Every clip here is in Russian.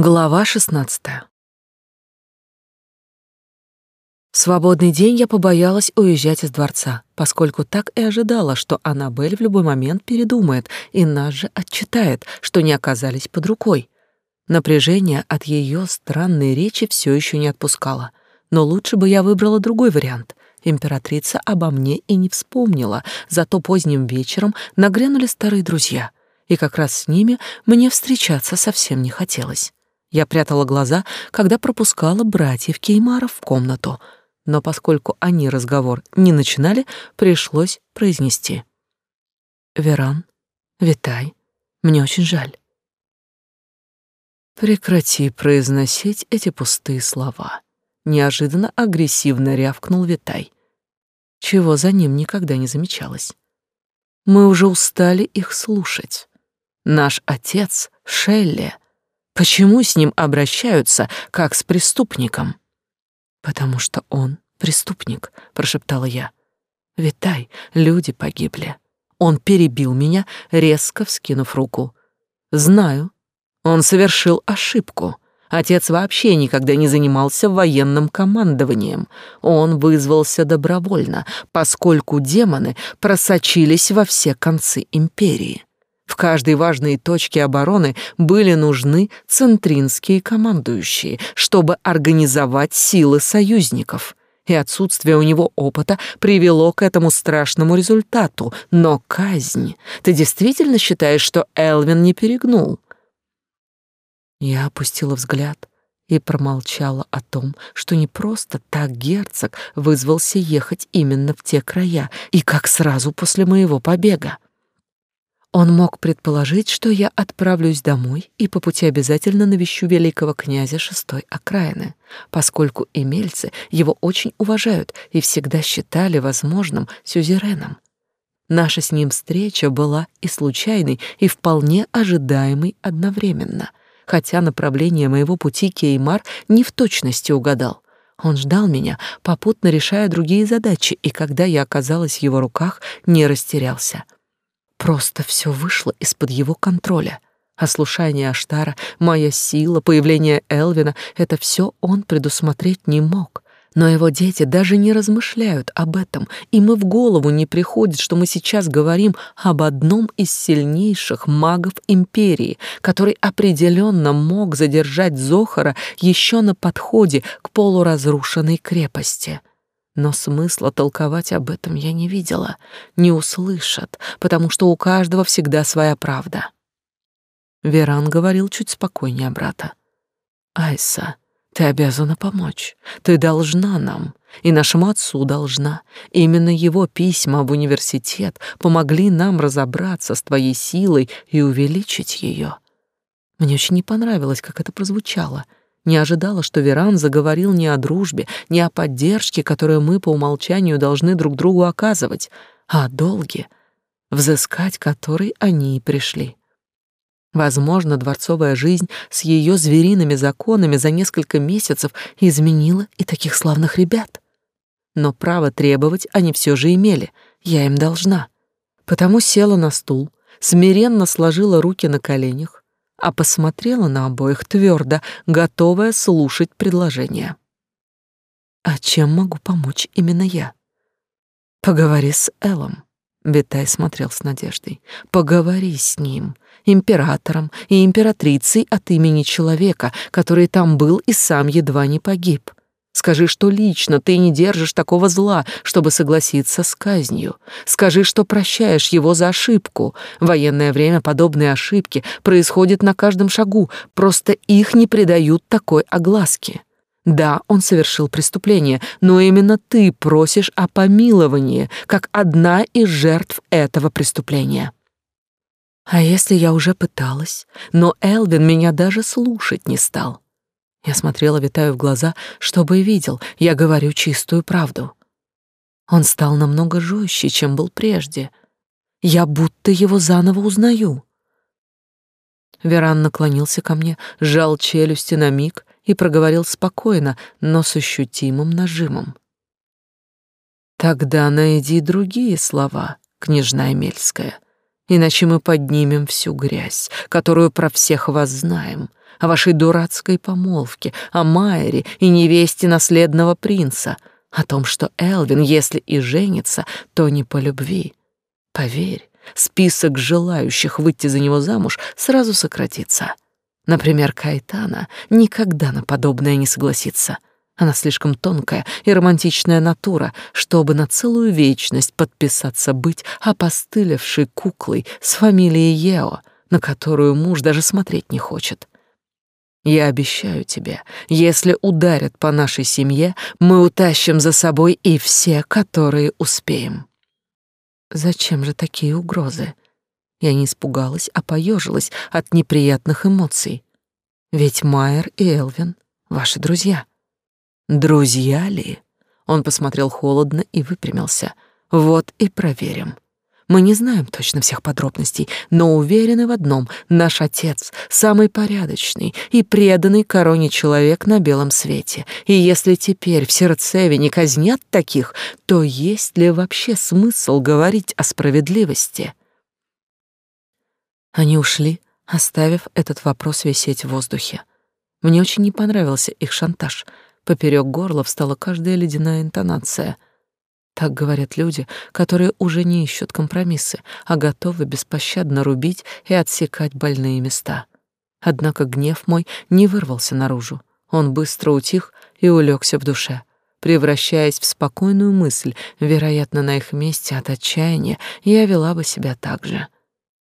Глава 16. свободный день я побоялась уезжать из дворца, поскольку так и ожидала, что Аннабель в любой момент передумает и нас же отчитает, что не оказались под рукой. Напряжение от ее странной речи все еще не отпускало. Но лучше бы я выбрала другой вариант. Императрица обо мне и не вспомнила, зато поздним вечером нагрянули старые друзья, и как раз с ними мне встречаться совсем не хотелось. Я прятала глаза, когда пропускала братьев Кеймаров в комнату, но поскольку они разговор не начинали, пришлось произнести. «Веран, Витай, мне очень жаль». «Прекрати произносить эти пустые слова», — неожиданно агрессивно рявкнул Витай, чего за ним никогда не замечалось. «Мы уже устали их слушать. Наш отец, Шелли, — Почему с ним обращаются как с преступником? Потому что он преступник, прошептала я. Витай, люди погибли. Он перебил меня, резко вскинув руку. Знаю, он совершил ошибку. Отец вообще никогда не занимался военным командованием. Он вызвался добровольно, поскольку демоны просочились во все концы империи. В каждой важной точке обороны были нужны центринские командующие, чтобы организовать силы союзников. И отсутствие у него опыта привело к этому страшному результату. Но казнь... Ты действительно считаешь, что Элвин не перегнул? Я опустила взгляд и промолчала о том, что не просто так герцог вызвался ехать именно в те края и как сразу после моего побега. Он мог предположить, что я отправлюсь домой и по пути обязательно навещу великого князя шестой окраины, поскольку имельцы его очень уважают и всегда считали возможным сюзереном. Наша с ним встреча была и случайной, и вполне ожидаемой одновременно, хотя направление моего пути Кеймар не в точности угадал. Он ждал меня, попутно решая другие задачи, и когда я оказалась в его руках, не растерялся — Просто все вышло из-под его контроля. Ослушание Аштара, моя сила, появление Элвина — это все он предусмотреть не мог. Но его дети даже не размышляют об этом, и в голову не приходит, что мы сейчас говорим об одном из сильнейших магов Империи, который определенно мог задержать Зохара еще на подходе к полуразрушенной крепости но смысла толковать об этом я не видела, не услышат, потому что у каждого всегда своя правда. Веран говорил чуть спокойнее брата. «Айса, ты обязана помочь. Ты должна нам, и нашему отцу должна. Именно его письма в университет помогли нам разобраться с твоей силой и увеличить ее». Мне очень не понравилось, как это прозвучало — не ожидала, что Веран заговорил не о дружбе, не о поддержке, которую мы по умолчанию должны друг другу оказывать, а о долге, взыскать который они и пришли. Возможно, дворцовая жизнь с ее звериными законами за несколько месяцев изменила и таких славных ребят. Но право требовать они все же имели, я им должна. Потому села на стул, смиренно сложила руки на коленях, а посмотрела на обоих твердо, готовая слушать предложение. «А чем могу помочь именно я?» «Поговори с Элом», — Витай смотрел с надеждой. «Поговори с ним, императором и императрицей от имени человека, который там был и сам едва не погиб. Скажи, что лично ты не держишь такого зла, чтобы согласиться с казнью. Скажи, что прощаешь его за ошибку. В военное время подобные ошибки происходят на каждом шагу, просто их не придают такой огласки. Да, он совершил преступление, но именно ты просишь о помиловании, как одна из жертв этого преступления. А если я уже пыталась, но Элвин меня даже слушать не стал? Я смотрела Витаю в глаза, чтобы видел, я говорю чистую правду. Он стал намного жестче, чем был прежде. Я будто его заново узнаю. Веран наклонился ко мне, сжал челюсти на миг и проговорил спокойно, но с ощутимым нажимом. «Тогда найди другие слова, княжна Эмельская. Иначе мы поднимем всю грязь, которую про всех вас знаем, о вашей дурацкой помолвке, о Майере и невесте наследного принца, о том, что Элвин, если и женится, то не по любви. Поверь, список желающих выйти за него замуж сразу сократится. Например, Кайтана никогда на подобное не согласится. Она слишком тонкая и романтичная натура, чтобы на целую вечность подписаться быть опостылевшей куклой с фамилией Ео, на которую муж даже смотреть не хочет. Я обещаю тебе, если ударят по нашей семье, мы утащим за собой и все, которые успеем. Зачем же такие угрозы? Я не испугалась, а поежилась от неприятных эмоций. Ведь Майер и Элвин — ваши друзья. Друзья ли? Он посмотрел холодно и выпрямился. Вот и проверим. Мы не знаем точно всех подробностей, но уверены в одном — наш отец — самый порядочный и преданный короне человек на белом свете. И если теперь в Сердцеве не казнят таких, то есть ли вообще смысл говорить о справедливости? Они ушли, оставив этот вопрос висеть в воздухе. Мне очень не понравился их шантаж — Поперек горла встала каждая ледяная интонация. Так говорят люди, которые уже не ищут компромиссы, а готовы беспощадно рубить и отсекать больные места. Однако гнев мой не вырвался наружу. Он быстро утих и улегся в душе, превращаясь в спокойную мысль. Вероятно, на их месте от отчаяния я вела бы себя так же.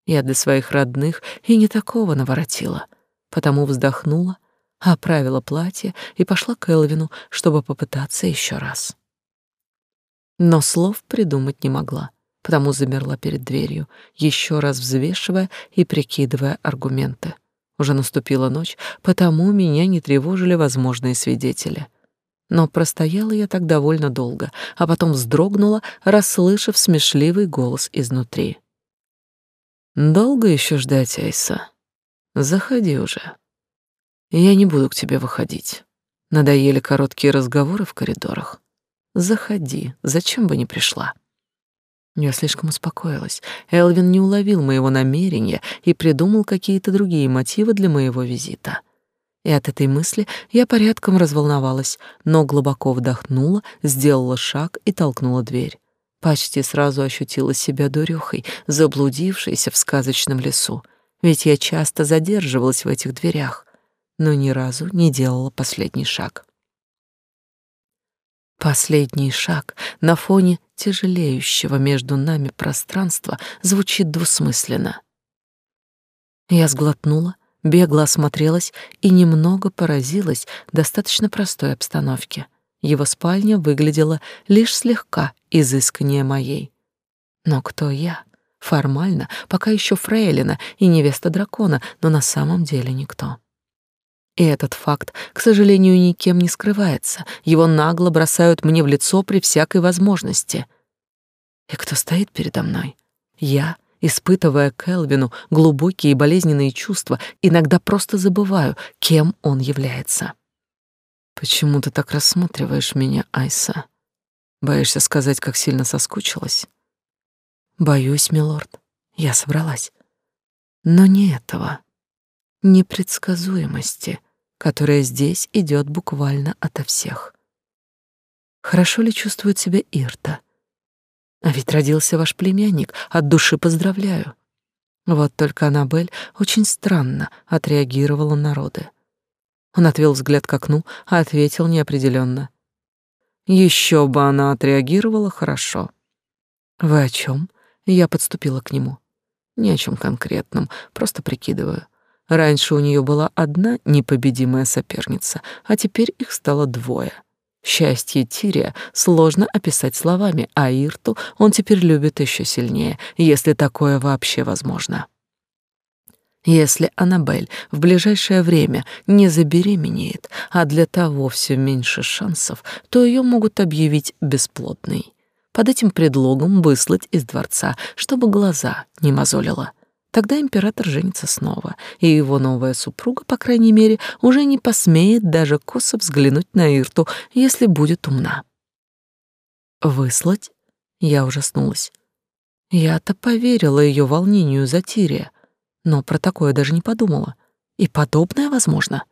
Я для своих родных и не такого наворотила, потому вздохнула оправила платье и пошла к Элвину, чтобы попытаться еще раз. Но слов придумать не могла, потому замерла перед дверью, еще раз взвешивая и прикидывая аргументы. Уже наступила ночь, потому меня не тревожили возможные свидетели. Но простояла я так довольно долго, а потом вздрогнула, расслышав смешливый голос изнутри. «Долго еще ждать, Айса? Заходи уже». Я не буду к тебе выходить. Надоели короткие разговоры в коридорах. Заходи, зачем бы не пришла? Я слишком успокоилась. Элвин не уловил моего намерения и придумал какие-то другие мотивы для моего визита. И от этой мысли я порядком разволновалась, но глубоко вдохнула, сделала шаг и толкнула дверь. Почти сразу ощутила себя дурехой, заблудившейся в сказочном лесу, ведь я часто задерживалась в этих дверях но ни разу не делала последний шаг. Последний шаг на фоне тяжелеющего между нами пространства звучит двусмысленно. Я сглотнула, бегло осмотрелась и немного поразилась достаточно простой обстановке. Его спальня выглядела лишь слегка изысканнее моей. Но кто я? Формально, пока еще фрейлина и невеста дракона, но на самом деле никто. И этот факт, к сожалению, никем не скрывается. Его нагло бросают мне в лицо при всякой возможности. И кто стоит передо мной? Я, испытывая к Элвину глубокие и болезненные чувства, иногда просто забываю, кем он является. Почему ты так рассматриваешь меня, Айса? Боишься сказать, как сильно соскучилась? Боюсь, милорд. Я собралась. Но не этого непредсказуемости, которая здесь идет буквально ото всех. Хорошо ли чувствует себя Ирта? А ведь родился ваш племянник, от души поздравляю. Вот только Анабель очень странно отреагировала на роды. Он отвел взгляд к окну, а ответил неопределенно. Еще бы она отреагировала хорошо. Вы о чем? Я подступила к нему. Ни о чем конкретном, просто прикидываю. Раньше у нее была одна непобедимая соперница, а теперь их стало двое. Счастье Тирия сложно описать словами, а Ирту он теперь любит еще сильнее, если такое вообще возможно. Если Аннабель в ближайшее время не забеременеет, а для того все меньше шансов, то ее могут объявить бесплодной. Под этим предлогом выслать из дворца, чтобы глаза не мозолило. Тогда император женится снова, и его новая супруга, по крайней мере, уже не посмеет даже косо взглянуть на Ирту, если будет умна. Выслать? Я ужаснулась. Я-то поверила ее волнению за Тирия, но про такое даже не подумала. И подобное возможно.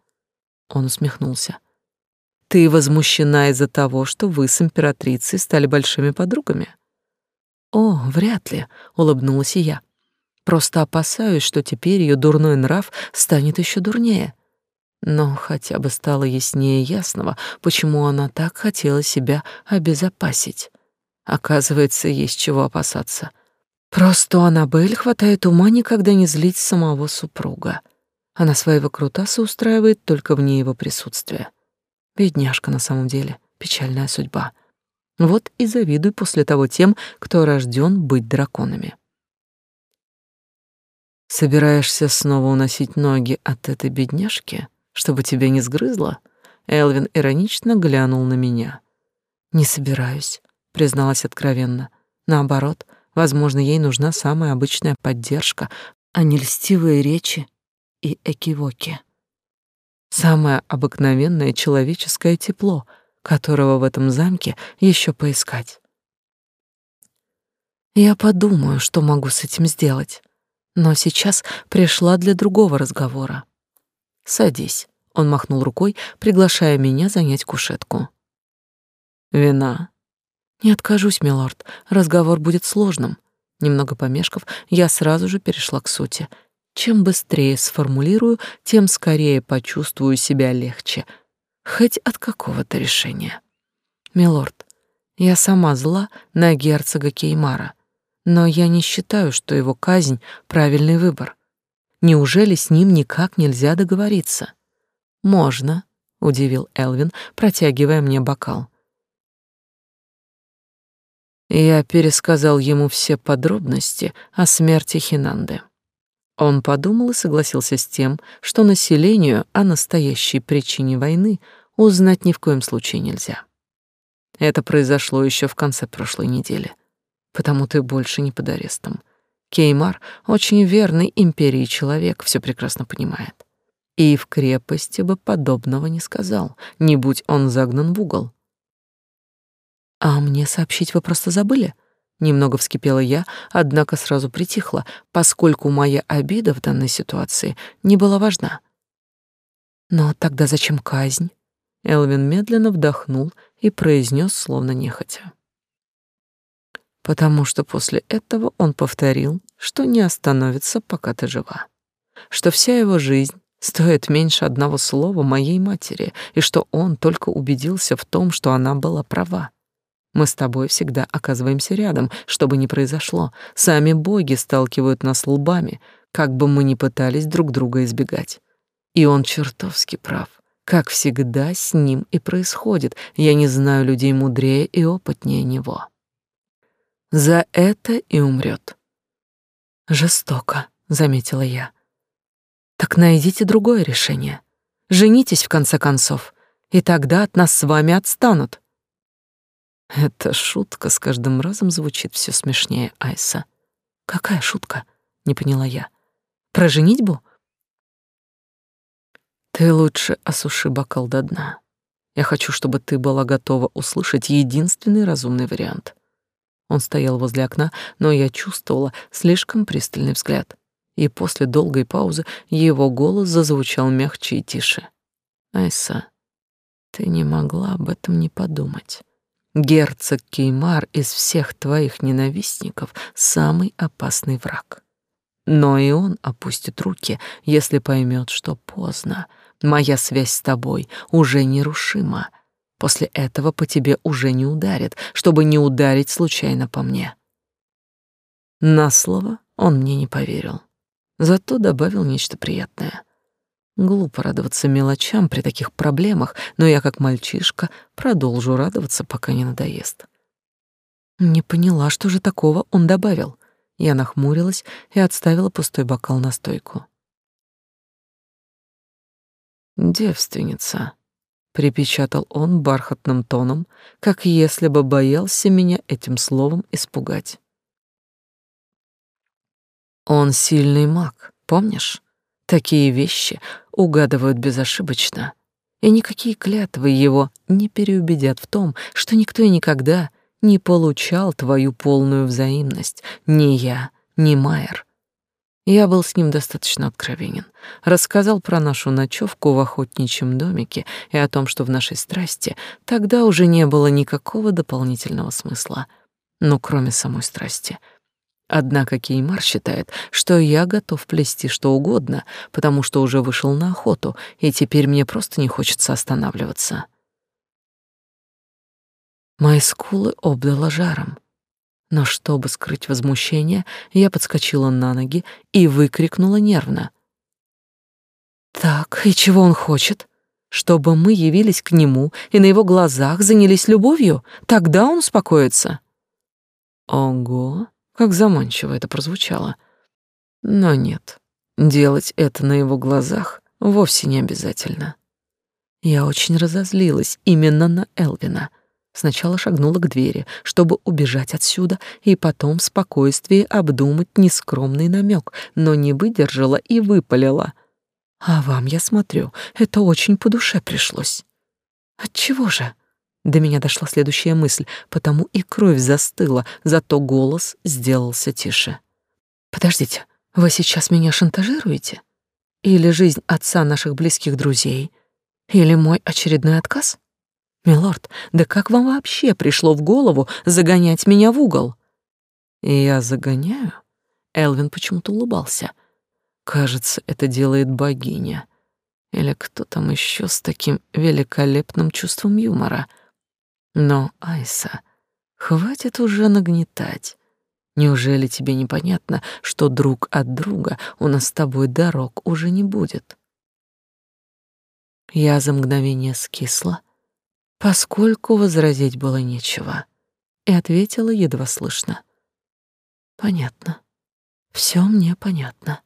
Он усмехнулся. Ты возмущена из-за того, что вы с императрицей стали большими подругами? О, вряд ли, улыбнулась и я. Просто опасаюсь, что теперь ее дурной нрав станет еще дурнее. Но хотя бы стало яснее ясного, почему она так хотела себя обезопасить. Оказывается, есть чего опасаться. Просто Аннабель хватает ума никогда не злить самого супруга. Она своего крутаса устраивает только вне его присутствия. Бедняжка на самом деле, печальная судьба. Вот и завидуй после того тем, кто рожден быть драконами. Собираешься снова уносить ноги от этой бедняжки, чтобы тебя не сгрызло? Элвин иронично глянул на меня. Не собираюсь, призналась откровенно. Наоборот, возможно, ей нужна самая обычная поддержка, а не льстивые речи и экивоки. Самое обыкновенное человеческое тепло, которого в этом замке еще поискать. Я подумаю, что могу с этим сделать но сейчас пришла для другого разговора. Садись, он махнул рукой, приглашая меня занять кушетку. Вина. Не откажусь, милорд. Разговор будет сложным. Немного помешков, я сразу же перешла к сути. Чем быстрее сформулирую, тем скорее почувствую себя легче, хоть от какого-то решения. Милорд, я сама зла на герцога Кеймара но я не считаю, что его казнь — правильный выбор. Неужели с ним никак нельзя договориться? Можно, — удивил Элвин, протягивая мне бокал. Я пересказал ему все подробности о смерти Хинанды. Он подумал и согласился с тем, что населению о настоящей причине войны узнать ни в коем случае нельзя. Это произошло еще в конце прошлой недели потому ты больше не под арестом. Кеймар очень верный империи человек, все прекрасно понимает. И в крепости бы подобного не сказал, не будь он загнан в угол. А мне сообщить вы просто забыли? Немного вскипела я, однако сразу притихла, поскольку моя обида в данной ситуации не была важна. Но тогда зачем казнь? Элвин медленно вдохнул и произнес, словно нехотя потому что после этого он повторил, что не остановится, пока ты жива, что вся его жизнь стоит меньше одного слова моей матери, и что он только убедился в том, что она была права. Мы с тобой всегда оказываемся рядом, что бы ни произошло. Сами боги сталкивают нас лбами, как бы мы ни пытались друг друга избегать. И он чертовски прав. Как всегда с ним и происходит. Я не знаю людей мудрее и опытнее него. За это и умрет. Жестоко, заметила я. Так найдите другое решение. Женитесь в конце концов, и тогда от нас с вами отстанут. Эта шутка с каждым разом звучит все смешнее, Айса. Какая шутка? Не поняла я. Про женитьбу? Ты лучше осуши бокал до дна. Я хочу, чтобы ты была готова услышать единственный разумный вариант. Он стоял возле окна, но я чувствовала слишком пристальный взгляд. И после долгой паузы его голос зазвучал мягче и тише. «Айса, ты не могла об этом не подумать. Герцог Кеймар из всех твоих ненавистников самый опасный враг. Но и он опустит руки, если поймет, что поздно. Моя связь с тобой уже нерушима. После этого по тебе уже не ударит, чтобы не ударить случайно по мне. На слово он мне не поверил. Зато добавил нечто приятное. Глупо радоваться мелочам при таких проблемах, но я, как мальчишка, продолжу радоваться, пока не надоест. Не поняла, что же такого он добавил. Я нахмурилась и отставила пустой бокал на стойку. Девственница, припечатал он бархатным тоном, как если бы боялся меня этим словом испугать. Он сильный маг, помнишь? Такие вещи угадывают безошибочно, и никакие клятвы его не переубедят в том, что никто и никогда не получал твою полную взаимность, ни я, ни Майер. Я был с ним достаточно откровенен. Рассказал про нашу ночевку в охотничьем домике и о том, что в нашей страсти тогда уже не было никакого дополнительного смысла. Ну, кроме самой страсти. Однако Кеймар считает, что я готов плести что угодно, потому что уже вышел на охоту, и теперь мне просто не хочется останавливаться. Мои скулы обдало жаром. Но чтобы скрыть возмущение, я подскочила на ноги и выкрикнула нервно. «Так, и чего он хочет? Чтобы мы явились к нему и на его глазах занялись любовью? Тогда он успокоится?» Ого, как заманчиво это прозвучало. Но нет, делать это на его глазах вовсе не обязательно. Я очень разозлилась именно на Элвина — Сначала шагнула к двери, чтобы убежать отсюда, и потом в спокойствии обдумать нескромный намек, но не выдержала и выпалила. «А вам, я смотрю, это очень по душе пришлось». «Отчего же?» До меня дошла следующая мысль, потому и кровь застыла, зато голос сделался тише. «Подождите, вы сейчас меня шантажируете? Или жизнь отца наших близких друзей? Или мой очередной отказ?» Милорд, да как вам вообще пришло в голову загонять меня в угол? Я загоняю? Элвин почему-то улыбался. Кажется, это делает богиня. Или кто там еще с таким великолепным чувством юмора. Но, Айса, хватит уже нагнетать. Неужели тебе непонятно, что друг от друга у нас с тобой дорог уже не будет? Я за мгновение скисла, поскольку возразить было нечего, и ответила едва слышно. Понятно. Все мне понятно.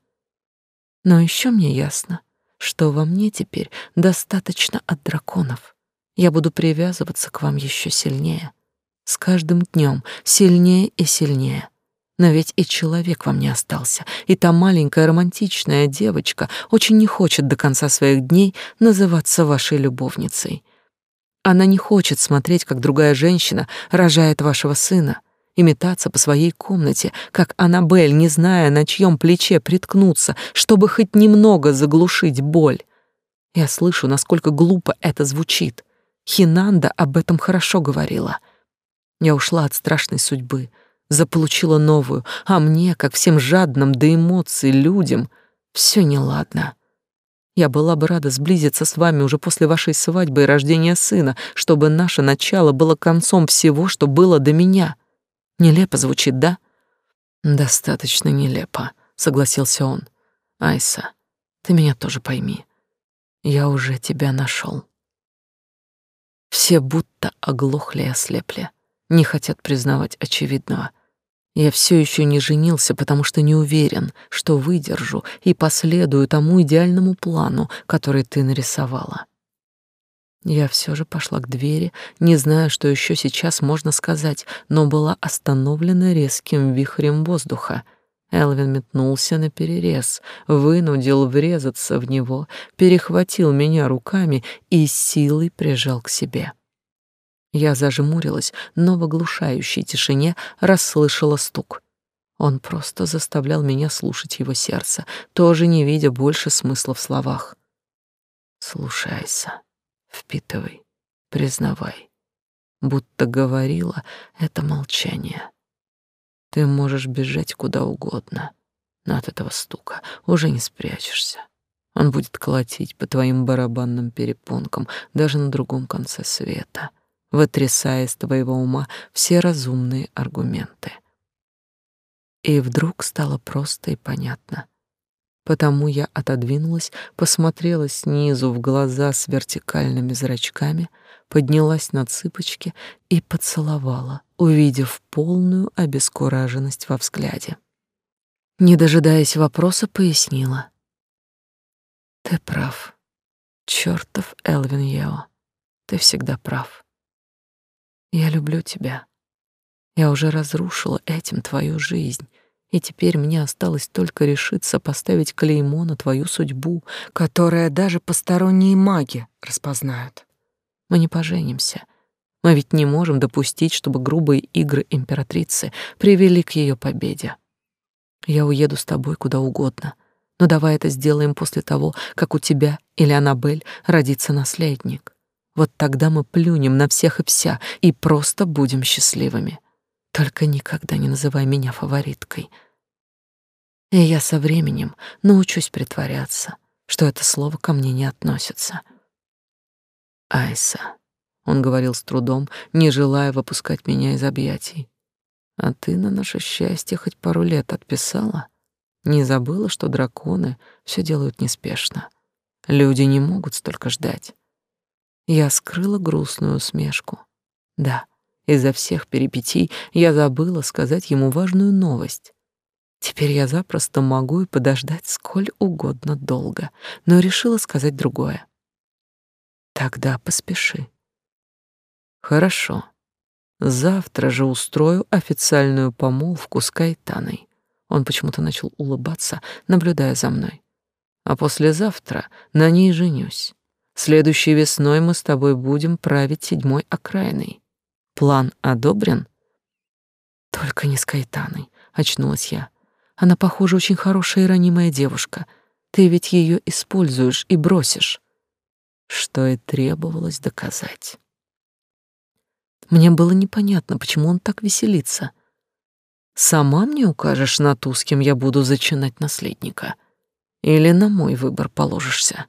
Но еще мне ясно, что во мне теперь достаточно от драконов. Я буду привязываться к вам еще сильнее, с каждым днем сильнее и сильнее. Но ведь и человек вам не остался, и та маленькая романтичная девочка очень не хочет до конца своих дней называться вашей любовницей. Она не хочет смотреть, как другая женщина рожает вашего сына, и метаться по своей комнате, как Аннабель, не зная, на чьем плече приткнуться, чтобы хоть немного заглушить боль. Я слышу, насколько глупо это звучит. Хинанда об этом хорошо говорила. Я ушла от страшной судьбы, заполучила новую, а мне, как всем жадным до эмоций людям, все неладно. Я была бы рада сблизиться с вами уже после вашей свадьбы и рождения сына, чтобы наше начало было концом всего, что было до меня. Нелепо звучит, да? Достаточно нелепо, согласился он. Айса, ты меня тоже пойми. Я уже тебя нашел. Все будто оглохли и ослепли, не хотят признавать очевидного — я все еще не женился, потому что не уверен, что выдержу и последую тому идеальному плану, который ты нарисовала. Я все же пошла к двери, не зная, что еще сейчас можно сказать, но была остановлена резким вихрем воздуха. Элвин метнулся на перерез, вынудил врезаться в него, перехватил меня руками и силой прижал к себе. Я зажмурилась, но в оглушающей тишине расслышала стук. Он просто заставлял меня слушать его сердце, тоже не видя больше смысла в словах. Слушайся, впитывай, признавай. Будто говорила это молчание. Ты можешь бежать куда угодно, но от этого стука уже не спрячешься. Он будет колотить по твоим барабанным перепонкам даже на другом конце света — вытрясая из твоего ума все разумные аргументы. И вдруг стало просто и понятно. Потому я отодвинулась, посмотрела снизу в глаза с вертикальными зрачками, поднялась на цыпочки и поцеловала, увидев полную обескураженность во взгляде. Не дожидаясь вопроса, пояснила. «Ты прав. Чёртов Элвин Ео. Ты всегда прав. Я люблю тебя. Я уже разрушила этим твою жизнь, и теперь мне осталось только решиться поставить клеймо на твою судьбу, которое даже посторонние маги распознают. Мы не поженимся. Мы ведь не можем допустить, чтобы грубые игры императрицы привели к ее победе. Я уеду с тобой куда угодно, но давай это сделаем после того, как у тебя или Аннабель родится наследник. Вот тогда мы плюнем на всех и вся и просто будем счастливыми. Только никогда не называй меня фавориткой. И я со временем научусь притворяться, что это слово ко мне не относится. Айса, он говорил с трудом, не желая выпускать меня из объятий. А ты на наше счастье хоть пару лет отписала? Не забыла, что драконы все делают неспешно. Люди не могут столько ждать. Я скрыла грустную усмешку. Да, из-за всех перипетий я забыла сказать ему важную новость. Теперь я запросто могу и подождать сколь угодно долго, но решила сказать другое. Тогда поспеши. Хорошо. Завтра же устрою официальную помолвку с Кайтаной. Он почему-то начал улыбаться, наблюдая за мной. А послезавтра на ней женюсь. Следующей весной мы с тобой будем править седьмой окраиной. План одобрен? Только не с Кайтаной, очнулась я. Она, похоже, очень хорошая и ранимая девушка. Ты ведь ее используешь и бросишь. Что и требовалось доказать. Мне было непонятно, почему он так веселится. Сама мне укажешь на ту, с кем я буду зачинать наследника? Или на мой выбор положишься?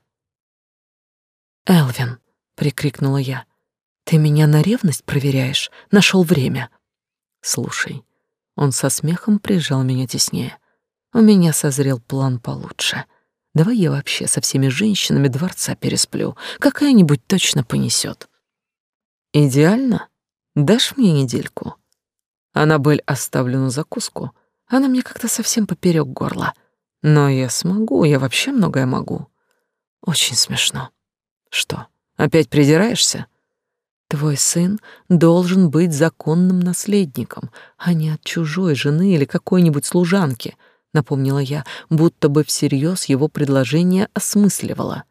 «Элвин!» — прикрикнула я. «Ты меня на ревность проверяешь? Нашел время!» «Слушай». Он со смехом прижал меня теснее. «У меня созрел план получше. Давай я вообще со всеми женщинами дворца пересплю. Какая-нибудь точно понесет». «Идеально?» Дашь мне недельку? Аннабель оставлю на закуску. Она мне как-то совсем поперек горла. Но я смогу, я вообще многое могу. Очень смешно. Что, опять придираешься? Твой сын должен быть законным наследником, а не от чужой жены или какой-нибудь служанки, напомнила я, будто бы всерьез его предложение осмысливала.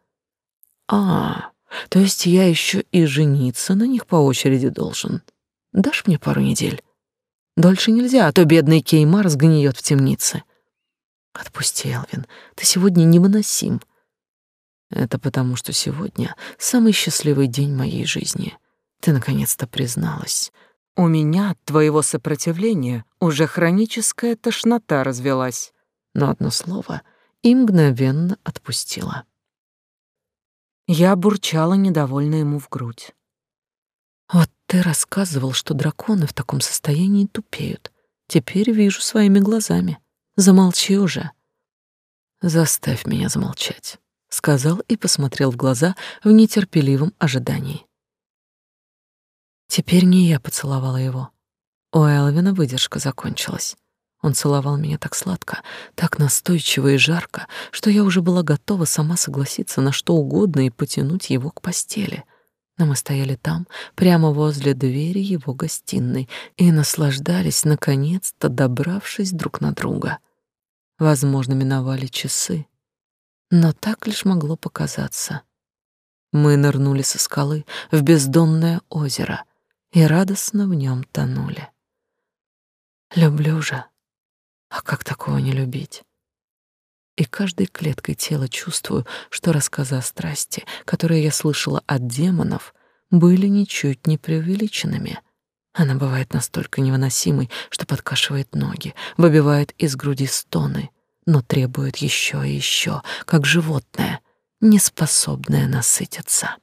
А, то есть я еще и жениться на них по очереди должен. Дашь мне пару недель? Дольше нельзя, а то бедный Кеймар сгниет в темнице. Отпусти, Элвин, ты сегодня невыносим. Это потому, что сегодня самый счастливый день моей жизни. Ты наконец-то призналась. У меня от твоего сопротивления уже хроническая тошнота развелась. Но одно слово и мгновенно отпустила. Я бурчала недовольно ему в грудь. Вот ты рассказывал, что драконы в таком состоянии тупеют. Теперь вижу своими глазами. Замолчи уже. Заставь меня замолчать, сказал и посмотрел в глаза в нетерпеливом ожидании. Теперь не я поцеловала его. У Элвина выдержка закончилась. Он целовал меня так сладко, так настойчиво и жарко, что я уже была готова сама согласиться на что угодно и потянуть его к постели — но мы стояли там, прямо возле двери его гостиной, и наслаждались, наконец-то добравшись друг на друга. Возможно, миновали часы, но так лишь могло показаться. Мы нырнули со скалы в бездонное озеро и радостно в нем тонули. Люблю же. А как такого не любить? и каждой клеткой тела чувствую, что рассказы о страсти, которые я слышала от демонов, были ничуть не преувеличенными. Она бывает настолько невыносимой, что подкашивает ноги, выбивает из груди стоны, но требует еще и еще, как животное, неспособное насытиться.